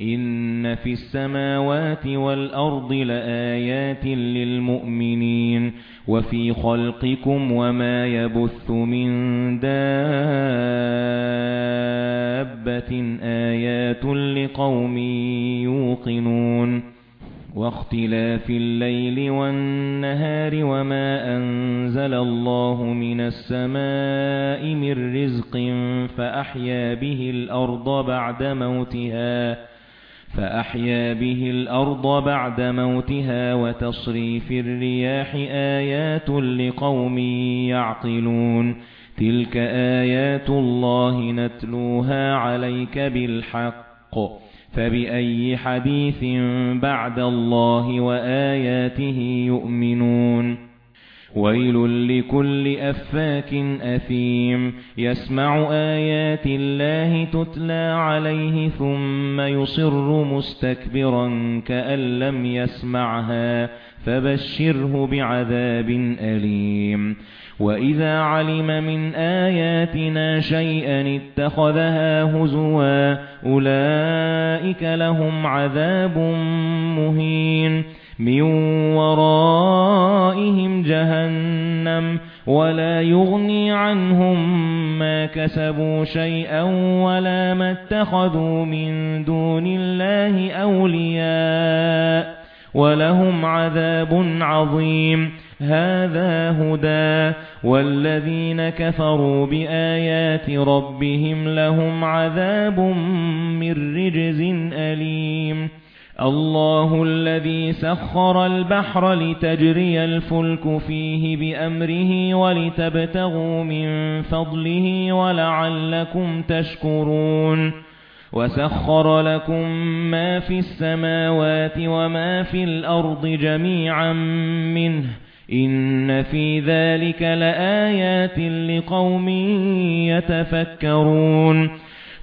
إِنَّ فِي السَّمَاوَاتِ وَالْأَرْضِ لَآيَاتٍ لِلْمُؤْمِنِينَ وَفِي خَلْقِكُمْ وَمَا يَبُثُّ مِن دَابَّةٍ آيَاتٌ لِقَوْمٍ يُوقِنُونَ وَاخْتِلَافِ اللَّيْلِ وَالنَّهَارِ وَمَا أَنزَلَ اللَّهُ مِنَ السَّمَاءِ مِن رِّزْقٍ فَأَحْيَا بِهِ الْأَرْضَ بَعْدَ مَوْتِهَا فَأَحْيَا بِهِ الْأَرْضَ بَعْدَ مَوْتِهَا وَتَصْرِيفِ الرِّيَاحِ آيَاتٌ لِقَوْمٍ يَعْقِلُونَ. تِلْكَ آيَاتُ اللَّهِ نَتْلُوهَا عَلَيْكَ بِالْحَقِّ. فَبِأَيِّ حَدِيثٍ بَعْدَ اللَّهِ وَآيَاتِهِ يُؤْمِنُونَ. وَيْلٌ لِكُلِّ أَفَّاكٍ أَثِيمٍ يَسْمَعُ آيَاتِ اللَّهِ تُتْلَى عَلَيْهِ ثُمَّ يُصِرُّ مُسْتَكْبِرًا كَأَن لَّمْ يَسْمَعْهَا فَبَشِّرْهُ بِعَذَابٍ أَلِيمٍ وَإِذَا عَلِمَ مِنْ آيَاتِنَا شَيْئًا اتَّخَذَهَا هُزُوًا أُولَئِكَ لَهُمْ عَذَابٌ مُهِينٌ مِنْ وَرَائِهِمْ جَهَنَّمُ وَلَا يُغْنِي عَنْهُمْ مَا كَسَبُوا شَيْئًا وَلَا مَا اتَّخَذُوا مِن دُونِ اللَّهِ أَوْلِيَاءَ وَلَهُمْ عَذَابٌ عَظِيمٌ هَذَا هُدًى وَالَّذِينَ كَفَرُوا بِآيَاتِ رَبِّهِمْ لَهُمْ عَذَابٌ مِّن رِّجْزٍ أَلِيمٌ اللَّهُ الَّذِي سَخَّرَ الْبَحْرَ لِتَجْرِيَ الْفُلْكُ فِيهِ بِأَمْرِهِ وَلِتَبْتَغُوا مِنْ فَضْلِهِ وَلَعَلَّكُمْ تَشْكُرُونَ وَسَخَّرَ لَكُم مَّا فِي السَّمَاوَاتِ وَمَا فِي الْأَرْضِ جَمِيعًا مِّنْهُ إِنَّ فِي ذَلِكَ لَآيَاتٍ لِقَوْمٍ يَتَفَكَّرُونَ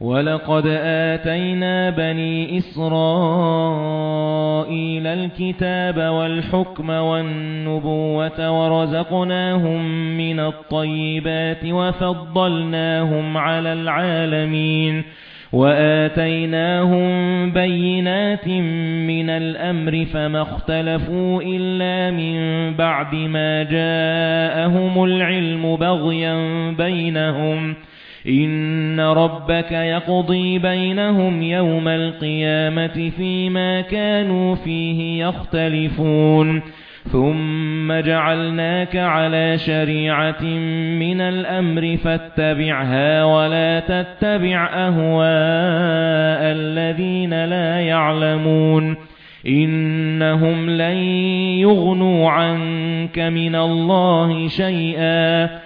وَلَقَدْ آتَيْنَا بَنِي إِسْرَائِيلَ الْكِتَابَ وَالْحُكْمَ وَالنُّبُوَّةَ وَرَزَقْنَاهُم مِّنَ الطَّيِّبَاتِ وَفَضَّلْنَاهُمْ عَلَى الْعَالَمِينَ وَآتَيْنَاهُم بَيِّنَاتٍ مِنَ الْأَمْرِ فَمَا اخْتَلَفُوا إِلَّا مِن بَعْدِ مَا جَاءَهُمُ الْعِلْمُ بَغْيًا بَيْنَهُمْ إِنَّ رَبَّكَ يَقْضِي بَيْنَهُمْ يَوْمَ الْقِيَامَةِ فِيمَا كَانُوا فِيهِ يَخْتَلِفُونَ ثُمَّ جَعَلْنَاكَ عَلَى شَرِيعَةٍ مِنَ الْأَمْرِ فَاتَّبِعْهَا وَلَا تَتَّبِعْ أَهْوَاءَ الَّذِينَ لَا يَعْلَمُونَ إِنَّهُمْ لَن يُغْنُوا عَنكَ مِنَ اللَّهِ شَيْئًا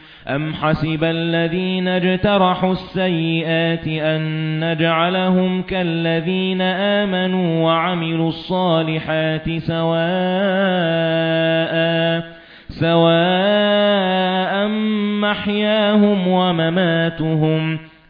أَمْ حَسِبَ الَّذِينَ اجْتَرَحُوا السَّيِّئَاتِ أَن نَّجْعَلَهُمْ كَالَّذِينَ آمَنُوا وَعَمِلُوا الصَّالِحَاتِ سَوَاءً سَوَاءً مَحْيَاهُمْ وَمَمَاتُهُمْ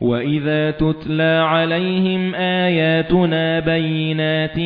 وَإِذَا تُتْلَى عَلَيْهِمْ آيَاتُنَا بَيِّنَاتٍ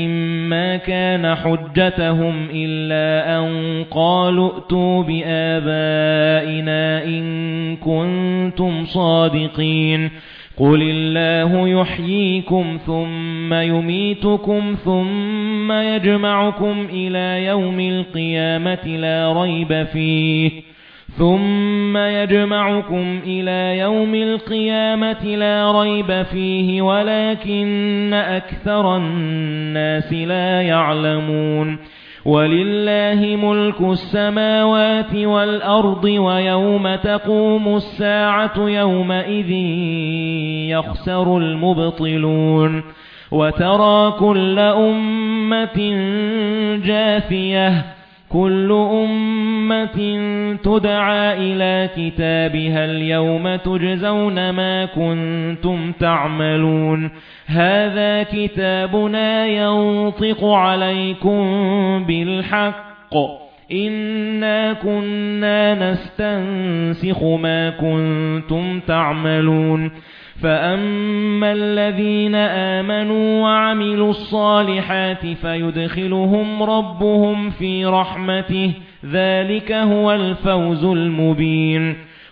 مَا كَانَ حُجَّتُهُمْ إِلَّا أَن قَالُوا ائْتُوا بِآبَائِنَا إِن كُنتُمْ صَادِقِينَ قُلِ اللَّهُ يُحْيِيكُمْ ثُمَّ يُمِيتُكُمْ ثُمَّ يَجْمَعُكُمْ إِلَى يَوْمِ الْقِيَامَةِ لَا رَيْبَ فِيهِ ثُمَّ يَجْمَعُكُمْ إِلَى يَوْمِ الْقِيَامَةِ لَا رَيْبَ فِيهِ وَلَكِنَّ أَكْثَرَ النَّاسِ لَا يَعْلَمُونَ وَلِلَّهِ مُلْكُ السَّمَاوَاتِ وَالْأَرْضِ وَيَوْمَ تَقُومُ السَّاعَةُ يَوْمَئِذٍ يَخْسَرُ الْمُبْطِلُونَ وَتَرَى كُلَّ أُمَّةٍ جَاثِيَةً كُلُّ أُمَّةٍ تُدْعَى إِلَى كِتَابِهَا الْيَوْمَ تُجْزَوْنَ مَا كُنتُمْ تَعْمَلُونَ. هَذَا كِتَابُنَا يَنطِقُ عَلَيْكُمْ بِالْحَقِّ. إِنَّا كُنَّا نَسْتَنسِخُ مَا كُنتُمْ تَعْمَلُونَ فَأَمَّا الَّذِينَ آمَنُوا وَعَمِلُوا الصَّالِحَاتِ فَيُدْخِلُهُمْ رَبُّهُمْ فِي رَحْمَتِهِ ذَلِكَ هُوَ الْفَوْزُ الْمُبِينُ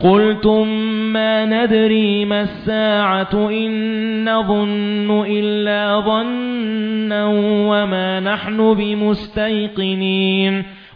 قُلْتُم مَّا نَدْرِي مَا السَّاعَةُ إِن نَّظُنُّ إِلَّا ظَنًّا وَمَا نَحْنُ بِمُسْتَيْقِنِينَ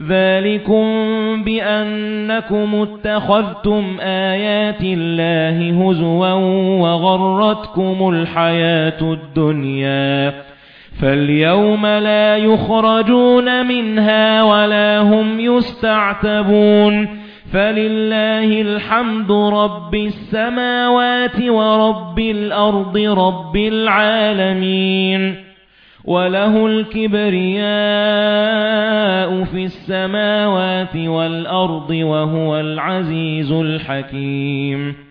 ذَلِكُمْ بِأَنَّكُمْ اتَّخَذْتُمْ آيَاتِ اللَّهِ هُزُوًا وَغَرَّتْكُمُ الْحَيَاةُ الدُّنْيَا فَالْيَوْمَ لَا يُخْرَجُونَ مِنْهَا وَلَا هُمْ يُسْتَعْتَبُونَ فَلِلَّهِ الْحَمْدُ رَبِّ السَّمَاوَاتِ وَرَبِّ الْأَرْضِ رَبِّ الْعَالَمِينَ وَلَهُ الْكِبْرِيَاءُ فِي السَّمَاوَاتِ وَالْأَرْضِ وَهُوَ الْعَزِيزُ الْحَكِيمُ